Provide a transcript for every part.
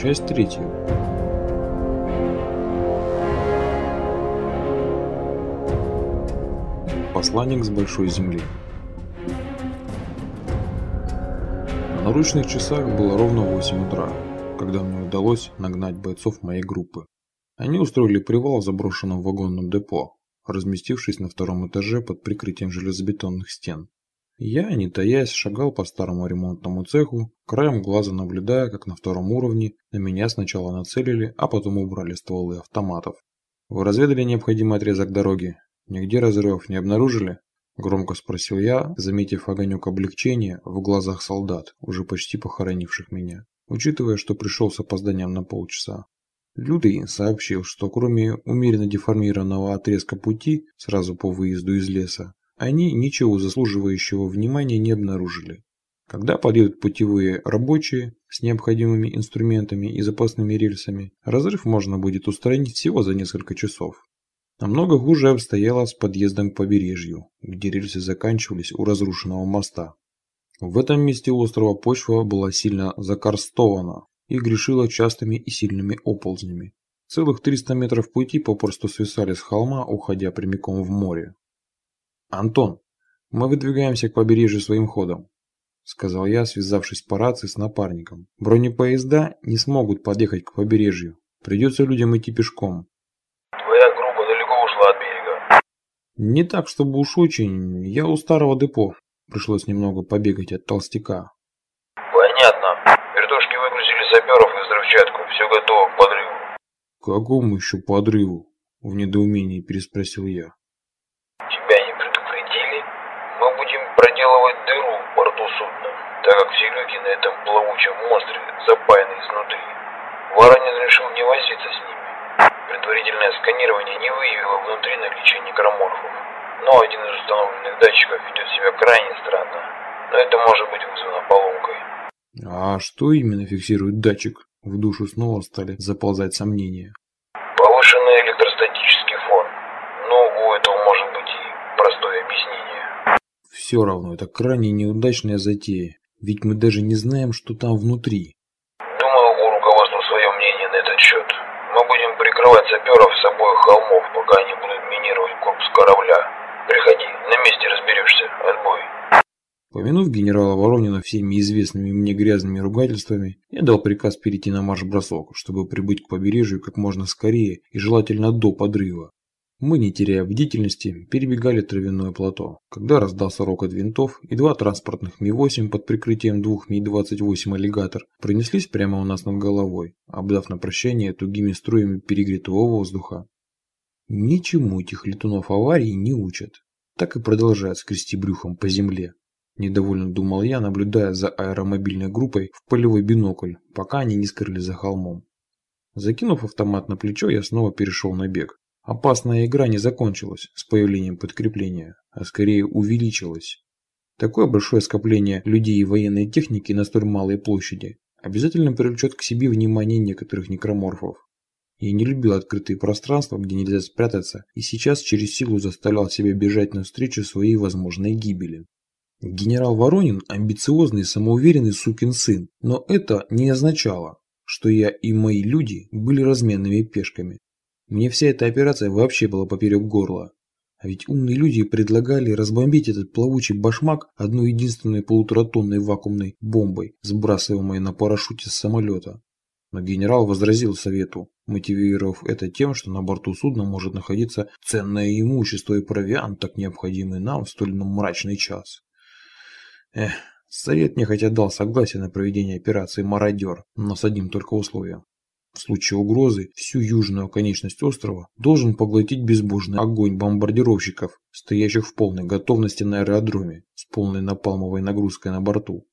Часть третья. Посланник с большой земли. На наручных часах было ровно 8 утра, когда мне удалось нагнать бойцов моей группы. Они устроили привал в заброшенном вагонном депо, разместившись на втором этаже под прикрытием железобетонных стен. Я, не таясь, шагал по старому ремонтному цеху, краем глаза наблюдая, как на втором уровне на меня сначала нацелили, а потом убрали стволы автоматов. «Вы разведали необходимый отрезок дороги? Нигде разрывов не обнаружили?» Громко спросил я, заметив огонек облегчения в глазах солдат, уже почти похоронивших меня, учитывая, что пришел с опозданием на полчаса. Лютый сообщил, что кроме умеренно деформированного отрезка пути сразу по выезду из леса, они ничего заслуживающего внимания не обнаружили. Когда подъедут путевые рабочие с необходимыми инструментами и запасными рельсами, разрыв можно будет устранить всего за несколько часов. Намного хуже обстояло с подъездом к побережью, где рельсы заканчивались у разрушенного моста. В этом месте острова почва была сильно закарстована и грешила частыми и сильными оползнями. Целых 300 метров пути попросту свисали с холма, уходя прямиком в море. «Антон, мы выдвигаемся к побережью своим ходом», – сказал я, связавшись по рации с напарником. «Бронепоезда не смогут подъехать к побережью. Придется людям идти пешком». «Твоя группа далеко ушла от берега?» «Не так, чтобы уж очень. Я у старого депо. Пришлось немного побегать от толстяка». «Понятно. Вертушки выгрузили саперов и взрывчатку. Все готово к подрыву». «Какому еще подрыву?» – в недоумении переспросил я. проделывать дыру в борту судна, так как все люки на этом плавучем монстре запаяны изнутри. Воронин решил не возиться с ними. Предварительное сканирование не выявило внутри наличия некроморфов. Но один из установленных датчиков ведет себя крайне странно. Но это может быть вызвано поломкой. А что именно фиксирует датчик? В душу снова стали заползать сомнения. Повышенный электростатический фон. Но у этого может быть и простое объяснение. Все равно, это крайне неудачная затея, ведь мы даже не знаем, что там внутри. Думаю, у руководства свое мнение на этот счет. Мы будем прикрывать саперов с обоих холмов, пока они будут минировать корпус корабля. Приходи, на месте разберешься. Отбой. Помянув генерала Воронина всеми известными мне грязными ругательствами, я дал приказ перейти на марш-бросок, чтобы прибыть к побережью как можно скорее и желательно до подрыва. Мы, не теряя бдительности, перебегали травяное плато, когда раздался рокот винтов, и два транспортных Ми-8 под прикрытием двух Ми-28 «Аллигатор» пронеслись прямо у нас над головой, обдав на прощание тугими струями перегретого воздуха. Ничему этих летунов аварии не учат. Так и продолжают скрести брюхом по земле. Недовольно думал я, наблюдая за аэромобильной группой в полевой бинокль, пока они не скрылись за холмом. Закинув автомат на плечо, я снова перешел на бег. Опасная игра не закончилась с появлением подкрепления, а скорее увеличилась. Такое большое скопление людей и военной техники на столь малой площади обязательно привлечет к себе внимание некоторых некроморфов. Я не любил открытые пространства, где нельзя спрятаться, и сейчас через силу заставлял себя бежать навстречу своей возможной гибели. Генерал Воронин – амбициозный, самоуверенный сукин сын, но это не означало, что я и мои люди были разменными пешками. Мне вся эта операция вообще была поперек горла. А ведь умные люди предлагали разбомбить этот плавучий башмак одной единственной полуторатонной вакуумной бомбой, сбрасываемой на парашюте с самолета. Но генерал возразил совету, мотивировав это тем, что на борту судна может находиться ценное имущество и провиант, так необходимый нам в столь мрачный час. Эх, совет мне хотя дал согласие на проведение операции «Мародер», но с одним только условием. В случае угрозы всю южную оконечность острова должен поглотить безбожный огонь бомбардировщиков, стоящих в полной готовности на аэродроме с полной напалмовой нагрузкой на борту.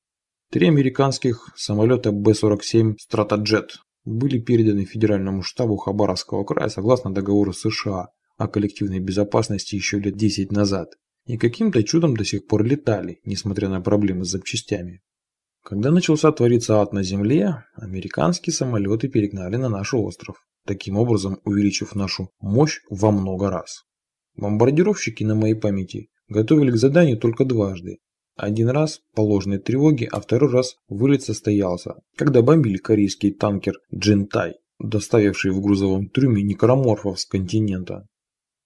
Три американских самолета Б-47 «Стратоджет» были переданы Федеральному штабу Хабаровского края согласно договору США о коллективной безопасности еще лет 10 назад и каким-то чудом до сих пор летали, несмотря на проблемы с запчастями. Когда начался твориться ад на земле, американские самолеты перегнали на наш остров, таким образом увеличив нашу мощь во много раз. Бомбардировщики на моей памяти готовили к заданию только дважды. Один раз по ложной тревоге, а второй раз вылет состоялся, когда бомбили корейский танкер «Джинтай», доставивший в грузовом трюме некроморфов с континента.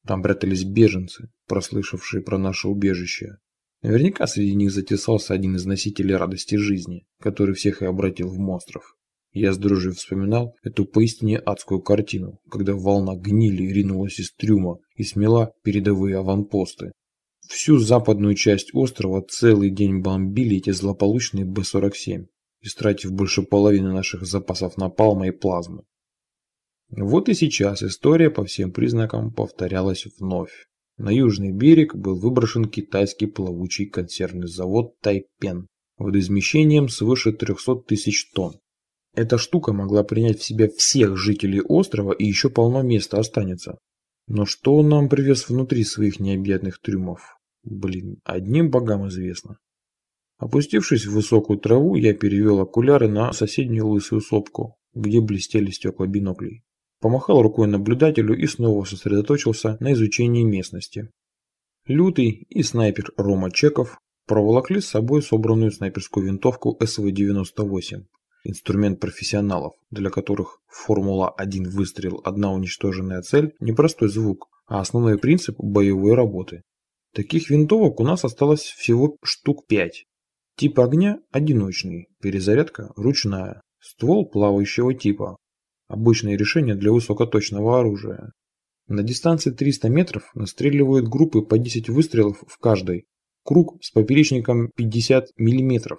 Там прятались беженцы, прослышавшие про наше убежище. Наверняка среди них затесался один из носителей радости жизни, который всех и обратил в монстров. Я с дрожью вспоминал эту поистине адскую картину, когда волна гнили ринулась из трюма и смела передовые аванпосты. Всю западную часть острова целый день бомбили эти злополучные Б-47, истратив больше половины наших запасов напалма и плазмы. Вот и сейчас история по всем признакам повторялась вновь. На южный берег был выброшен китайский плавучий консервный завод Тайпен водоизмещением свыше 300 тысяч тонн. Эта штука могла принять в себя всех жителей острова и еще полно места останется. Но что он нам привез внутри своих необъятных трюмов? Блин, одним богам известно. Опустившись в высокую траву, я перевел окуляры на соседнюю лысую сопку, где блестели стекла биноклей. Помахал рукой наблюдателю и снова сосредоточился на изучении местности. Лютый и снайпер Рома Чеков проволокли с собой собранную снайперскую винтовку СВ-98. Инструмент профессионалов, для которых формула-1 выстрел, одна уничтоженная цель – непростой звук, а основной принцип боевой работы. Таких винтовок у нас осталось всего штук 5. Тип огня – одиночный, перезарядка – ручная, ствол плавающего типа, Обычное решение для высокоточного оружия. На дистанции 300 метров настреливают группы по 10 выстрелов в каждой. Круг с поперечником 50 мм.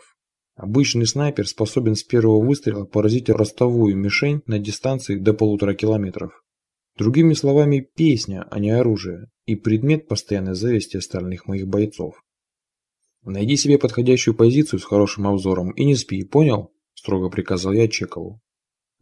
Обычный снайпер способен с первого выстрела поразить ростовую мишень на дистанции до полутора километров. Другими словами, песня, а не оружие, и предмет постоянной зависти остальных моих бойцов. Найди себе подходящую позицию с хорошим обзором и не спи, понял? Строго приказал я Чекову.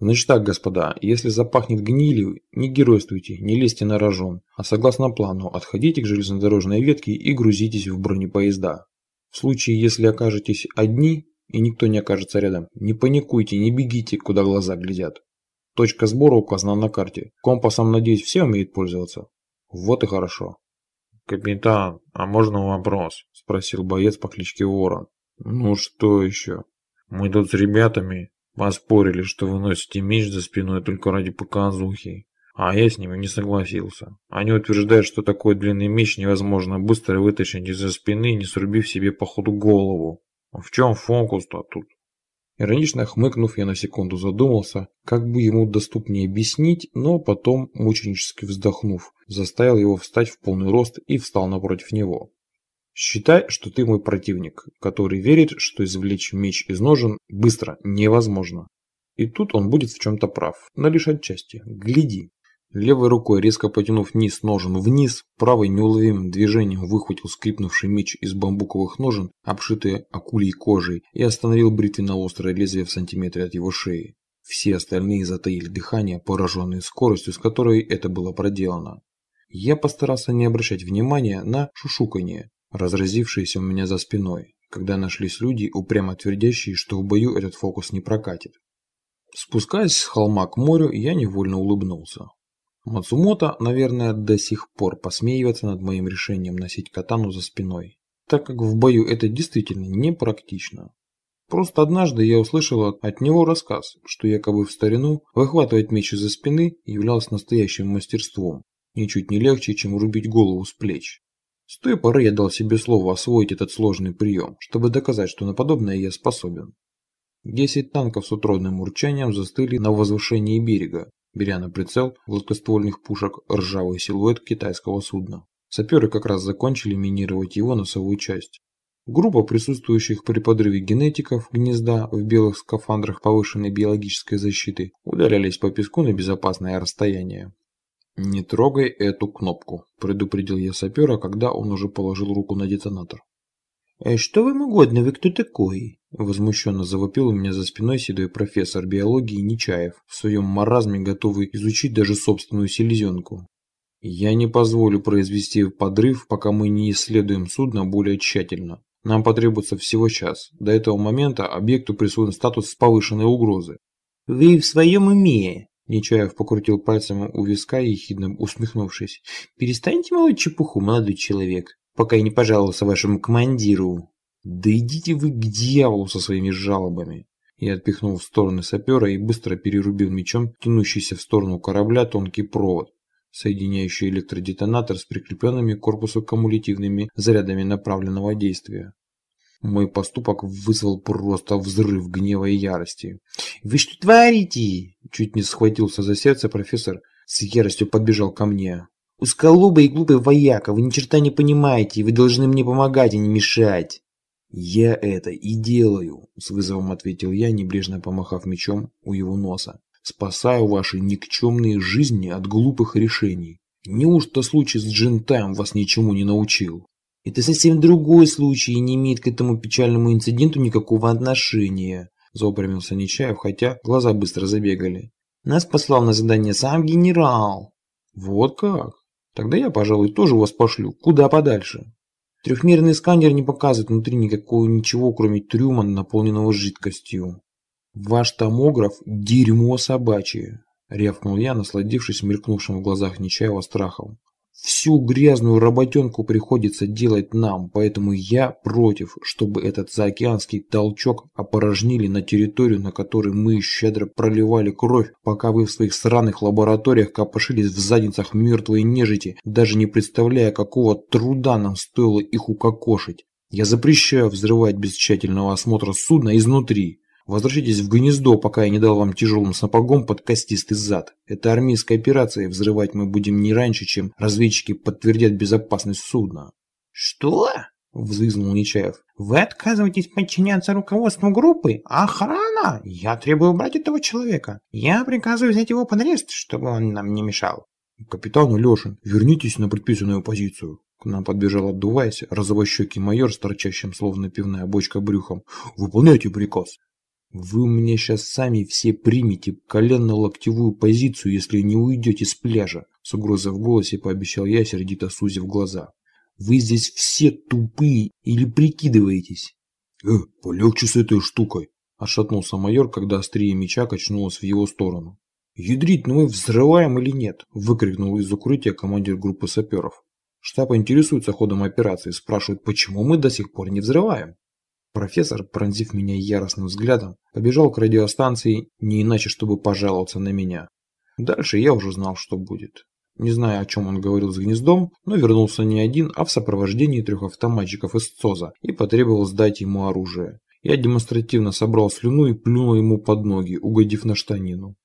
Значит так, господа, если запахнет гнилью, не геройствуйте, не лезьте на рожон, а согласно плану отходите к железнодорожной ветке и грузитесь в бронепоезда. В случае, если окажетесь одни и никто не окажется рядом, не паникуйте, не бегите, куда глаза глядят. Точка сбора указана на карте. Компасом, надеюсь, все умеют пользоваться? Вот и хорошо. «Капитан, а можно вопрос?» – спросил боец по кличке Ворон. «Ну что еще?» «Мы тут с ребятами Поспорили, что вы носите меч за спиной только ради показухи. А я с ними не согласился. Они утверждают, что такой длинный меч невозможно быстро вытащить из-за спины, не срубив себе по ходу голову. В чем фокус-то тут? Иронично хмыкнув, я на секунду задумался, как бы ему доступнее объяснить, но потом, мученически вздохнув, заставил его встать в полный рост и встал напротив него. Считай, что ты мой противник, который верит, что извлечь меч из ножен быстро невозможно. И тут он будет в чем-то прав, но лишь отчасти. Гляди. Левой рукой, резко потянув низ ножен вниз, правой неуловимым движением выхватил скрипнувший меч из бамбуковых ножен, обшитые акульей кожей, и остановил бритвенно острое лезвие в сантиметре от его шеи. Все остальные затаили дыхание, пораженные скоростью, с которой это было проделано. Я постарался не обращать внимания на шушуканье, разразившиеся у меня за спиной, когда нашлись люди, упрямо твердящие, что в бою этот фокус не прокатит. Спускаясь с холма к морю, я невольно улыбнулся. Мацумото, наверное, до сих пор посмеивается над моим решением носить катану за спиной, так как в бою это действительно непрактично. Просто однажды я услышал от него рассказ, что якобы в старину выхватывать меч из-за спины являлось настоящим мастерством, ничуть не легче, чем рубить голову с плеч. С той поры я дал себе слово освоить этот сложный прием, чтобы доказать, что на подобное я способен. Десять танков с утробным урчанием застыли на возвышении берега, беря на прицел гладкоствольных пушек ржавый силуэт китайского судна. Саперы как раз закончили минировать его носовую часть. Группа присутствующих при подрыве генетиков гнезда в белых скафандрах повышенной биологической защиты удалялись по песку на безопасное расстояние. «Не трогай эту кнопку», – предупредил я сапера, когда он уже положил руку на детонатор. «Э, «Что вам угодно, вы кто такой?» – возмущенно завопил у меня за спиной седой профессор биологии Нечаев, в своем маразме готовый изучить даже собственную селезенку. «Я не позволю произвести подрыв, пока мы не исследуем судно более тщательно. Нам потребуется всего час. До этого момента объекту присвоен статус повышенной угрозы». «Вы в своем уме?» Нечаев покрутил пальцем у виска, ехидно усмехнувшись. «Перестаньте молоть чепуху, молодой человек, пока я не пожаловался вашему командиру». Да идите вы к дьяволу со своими жалобами. Я отпихнул в стороны сапера и быстро перерубил мечом тянущийся в сторону корабля тонкий провод, соединяющий электродетонатор с прикрепленными к корпусу кумулятивными зарядами направленного действия. Мой поступок вызвал просто взрыв гнева и ярости. «Вы что творите?» Чуть не схватился за сердце профессор, с яростью подбежал ко мне. «Усколобый и глупый вояка, вы ни черта не понимаете, вы должны мне помогать, а не мешать!» «Я это и делаю», — с вызовом ответил я, небрежно помахав мечом у его носа. «Спасаю ваши никчемные жизни от глупых решений. Неужто случай с Джентаем вас ничему не научил?» «Это совсем другой случай и не имеет к этому печальному инциденту никакого отношения», – заупрямился Нечаев, хотя глаза быстро забегали. «Нас послал на задание сам генерал». «Вот как? Тогда я, пожалуй, тоже вас пошлю. Куда подальше?» Трехмерный сканер не показывает внутри никакого ничего, кроме трюма, наполненного жидкостью. «Ваш томограф – дерьмо собачье», – рявкнул я, насладившись мелькнувшим в глазах Нечаева страхом. Всю грязную работенку приходится делать нам, поэтому я против, чтобы этот заокеанский толчок опорожнили на территорию, на которой мы щедро проливали кровь, пока вы в своих сраных лабораториях копошились в задницах мертвой нежити, даже не представляя, какого труда нам стоило их укокошить. Я запрещаю взрывать без тщательного осмотра судна изнутри. Возвращайтесь в гнездо, пока я не дал вам тяжелым сапогом под костистый зад. Это армейская операция, взрывать мы будем не раньше, чем разведчики подтвердят безопасность судна. Что? Взвизгнул Нечаев. Вы отказываетесь подчиняться руководству группы? Охрана? Я требую убрать этого человека. Я приказываю взять его под арест, чтобы он нам не мешал. Капитан Лешин, вернитесь на предписанную позицию. К нам подбежал, отдуваясь, розовощекий майор с торчащим словно пивная бочка брюхом. «Выполняйте приказ!» Вы мне сейчас сами все примете коленно-локтевую позицию, если не уйдете с пляжа, с угрозой в голосе пообещал я, сердито сузив глаза. Вы здесь все тупые или прикидываетесь? Э, полегче с этой штукой, отшатнулся майор, когда острие меча качнулось в его сторону. «Ядрить, ну мы взрываем или нет?» – выкрикнул из укрытия командир группы саперов. Штаб интересуется ходом операции, спрашивает, почему мы до сих пор не взрываем. Профессор, пронзив меня яростным взглядом, побежал к радиостанции, не иначе, чтобы пожаловаться на меня. Дальше я уже знал, что будет. Не знаю, о чем он говорил с гнездом, но вернулся не один, а в сопровождении трех автоматчиков из ЦОЗа и потребовал сдать ему оружие. Я демонстративно собрал слюну и плюнул ему под ноги, угодив на штанину.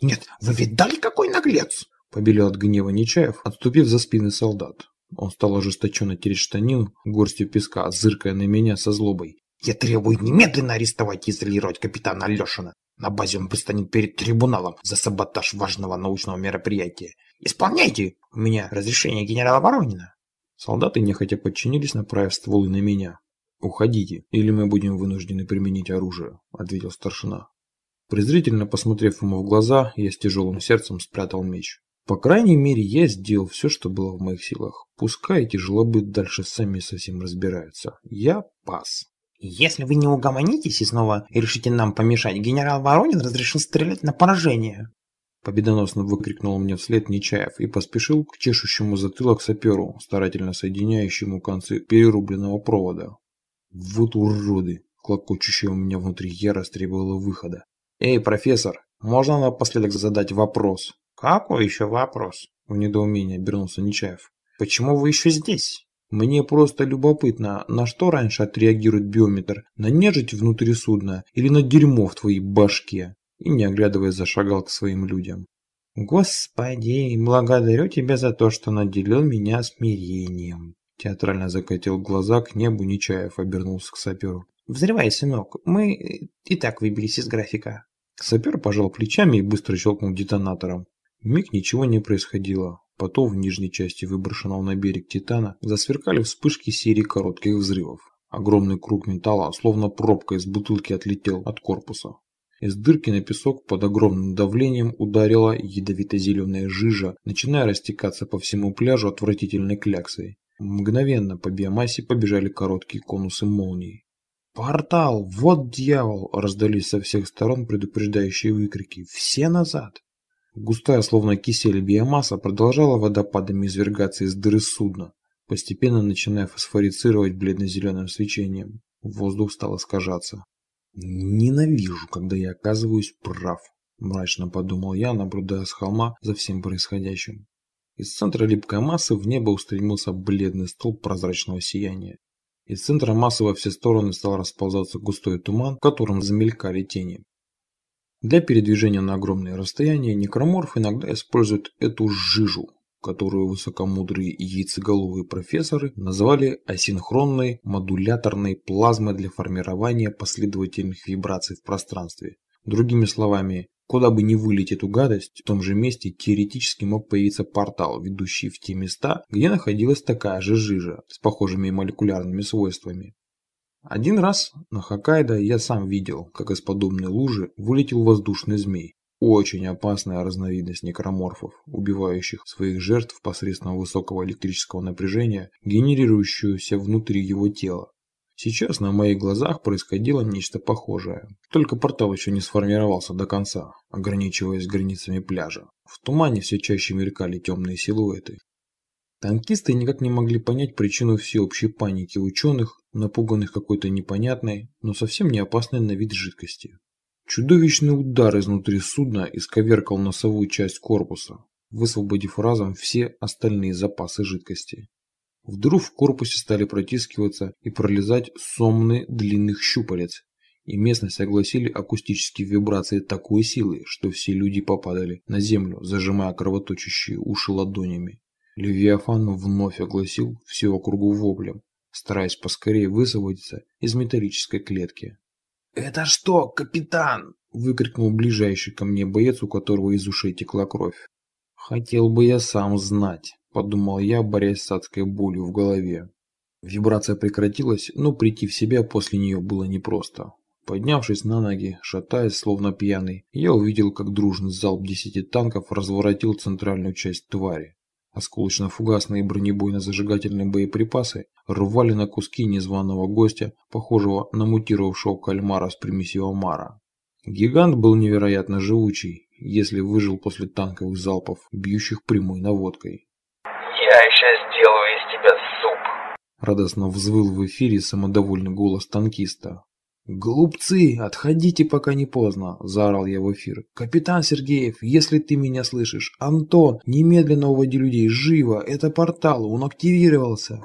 «Нет, вы видали, какой наглец?» – побелел от гнева Нечаев, отступив за спины солдат. Он стал ожесточенно тереть штанину горстью песка, зыркая на меня со злобой. Я требую немедленно арестовать и изолировать капитана Алешина. На базе он предстанет перед трибуналом за саботаж важного научного мероприятия. Исполняйте! У меня разрешение генерала Воронина. Солдаты нехотя подчинились, направив стволы на меня. «Уходите, или мы будем вынуждены применить оружие», — ответил старшина. Презрительно посмотрев ему в глаза, я с тяжелым сердцем спрятал меч. По крайней мере, я сделал все, что было в моих силах. Пускай эти жлобы дальше сами совсем разбираются. Я пас. Если вы не угомонитесь и снова решите нам помешать, генерал Воронин разрешил стрелять на поражение. Победоносно выкрикнул мне вслед Нечаев и поспешил к чешущему затылок саперу, старательно соединяющему концы перерубленного провода. Вот уроды! Клокочущая у меня внутри ярость требовала выхода. «Эй, профессор, можно напоследок задать вопрос?» «Какой еще вопрос?» В недоумении обернулся Нечаев. «Почему вы еще здесь?» Мне просто любопытно, на что раньше отреагирует биометр, на нежить внутри судна или на дерьмо в твоей башке? И не оглядываясь зашагал к своим людям. Господи, благодарю тебя за то, что наделил меня смирением. Театрально закатил глаза к небу Нечаев, обернулся к саперу. Взрывай, сынок, мы и так выбились из графика. Сапер пожал плечами и быстро щелкнул детонатором. Миг ничего не происходило. Потом в нижней части выброшенного на берег Титана засверкали вспышки серии коротких взрывов. Огромный круг металла, словно пробка из бутылки, отлетел от корпуса. Из дырки на песок под огромным давлением ударила ядовито-зеленая жижа, начиная растекаться по всему пляжу отвратительной кляксой. Мгновенно по биомассе побежали короткие конусы молний. «Портал! Вот дьявол!» – раздались со всех сторон предупреждающие выкрики. «Все назад!» Густая, словно кисель биомасса, продолжала водопадами извергаться из дыры судна, постепенно начиная фосфорицировать бледно-зеленым свечением. Воздух стал искажаться. Ненавижу, когда я оказываюсь прав. Мрачно подумал я, наблюдая с холма за всем происходящим. Из центра липкой массы в небо устремился бледный столб прозрачного сияния. Из центра массы во все стороны стал расползаться густой туман, в котором замелькали тени. Для передвижения на огромные расстояния некроморф иногда использует эту жижу, которую высокомудрые яйцеголовые профессоры назвали асинхронной модуляторной плазмой для формирования последовательных вибраций в пространстве. Другими словами, куда бы ни вылить эту гадость, в том же месте теоретически мог появиться портал, ведущий в те места, где находилась такая же жижа с похожими молекулярными свойствами. Один раз на Хоккайдо я сам видел, как из подобной лужи вылетел воздушный змей. Очень опасная разновидность некроморфов, убивающих своих жертв посредством высокого электрического напряжения, генерирующегося внутри его тела. Сейчас на моих глазах происходило нечто похожее. Только портал еще не сформировался до конца, ограничиваясь границами пляжа. В тумане все чаще мелькали темные силуэты. Танкисты никак не могли понять причину всеобщей паники ученых, напуганных какой-то непонятной, но совсем не опасной на вид жидкости. Чудовищный удар изнутри судна исковеркал носовую часть корпуса, высвободив разом все остальные запасы жидкости. В дыру в корпусе стали протискиваться и пролезать сомны длинных щупалец, и местность огласили акустические вибрации такой силы, что все люди попадали на землю, зажимая кровоточащие уши ладонями. Левиафан вновь огласил все округу воплем, стараясь поскорее высвободиться из металлической клетки. «Это что, капитан?» – выкрикнул ближайший ко мне боец, у которого из ушей текла кровь. «Хотел бы я сам знать», – подумал я, борясь с адской болью в голове. Вибрация прекратилась, но прийти в себя после нее было непросто. Поднявшись на ноги, шатаясь, словно пьяный, я увидел, как дружный залп десяти танков разворотил центральную часть твари. Осколочно-фугасные бронебойно-зажигательные боеприпасы рвали на куски незваного гостя, похожего на мутировавшего кальмара с примесью омара. Гигант был невероятно живучий, если выжил после танковых залпов, бьющих прямой наводкой. «Я сейчас сделаю из тебя суп!» Радостно взвыл в эфире самодовольный голос танкиста. «Глупцы, отходите, пока не поздно!» – заорал я в эфир. «Капитан Сергеев, если ты меня слышишь, Антон, немедленно уводи людей, живо! Это портал, он активировался!»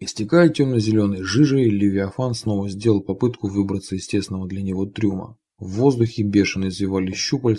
Истекая темно-зеленой жижей, Левиафан снова сделал попытку выбраться из тесного для него трюма. В воздухе бешено извивались щупальца,